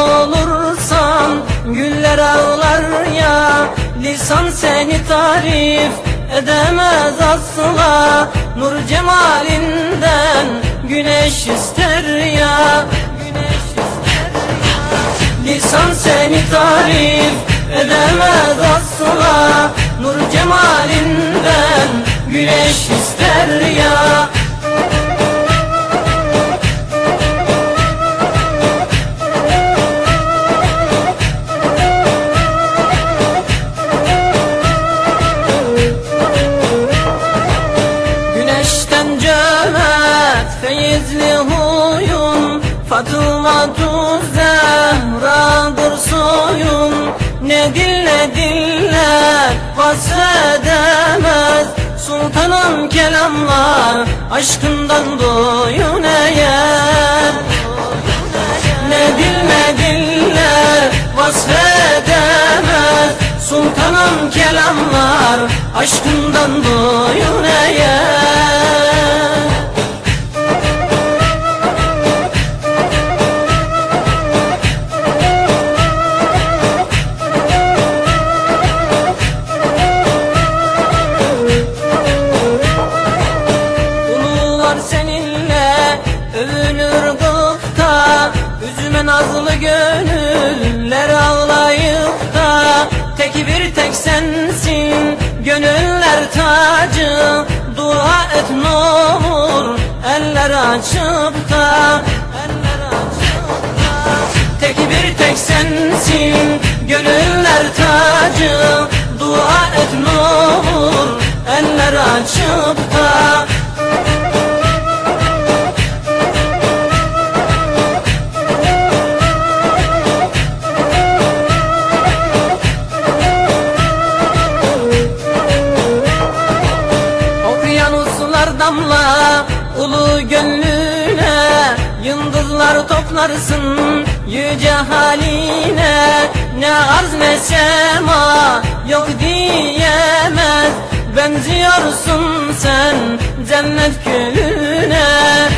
olursan güller ağlar ya. Lisan seni tarif edemez asla. Nur cemalinden güneş ister ya. Güneş ister ya. Lisan seni tarif edemez asla. Nur cemalinden güneş ister ya. Huyun Fatıma tuz Zehra'dır Ne dille diller vasfedemez Sultanım kelamlar aşkından doyun eğer. Ne dil ne diller vasfedemez Sultanım kelamlar aşkından doyun eğer nazlı gönüller ağlayıp da Tek bir tek sensin. Gönüller tacı Dua et ne olur. Eller açıp da Eller açıp da Tek bir tek sensin. Gönüller tacı Dua et ne olur. Eller açıp da Yıldızlar toplarsın yüce haline. Ne arz ne sema yok diyemez. Benziyorsun sen cennet gülüne.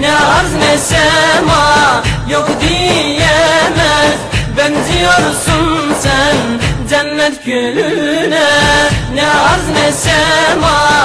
Ne arz ne sema yok diyemez. Benziyorsun sen cennet gülüne. Ne arz ne sema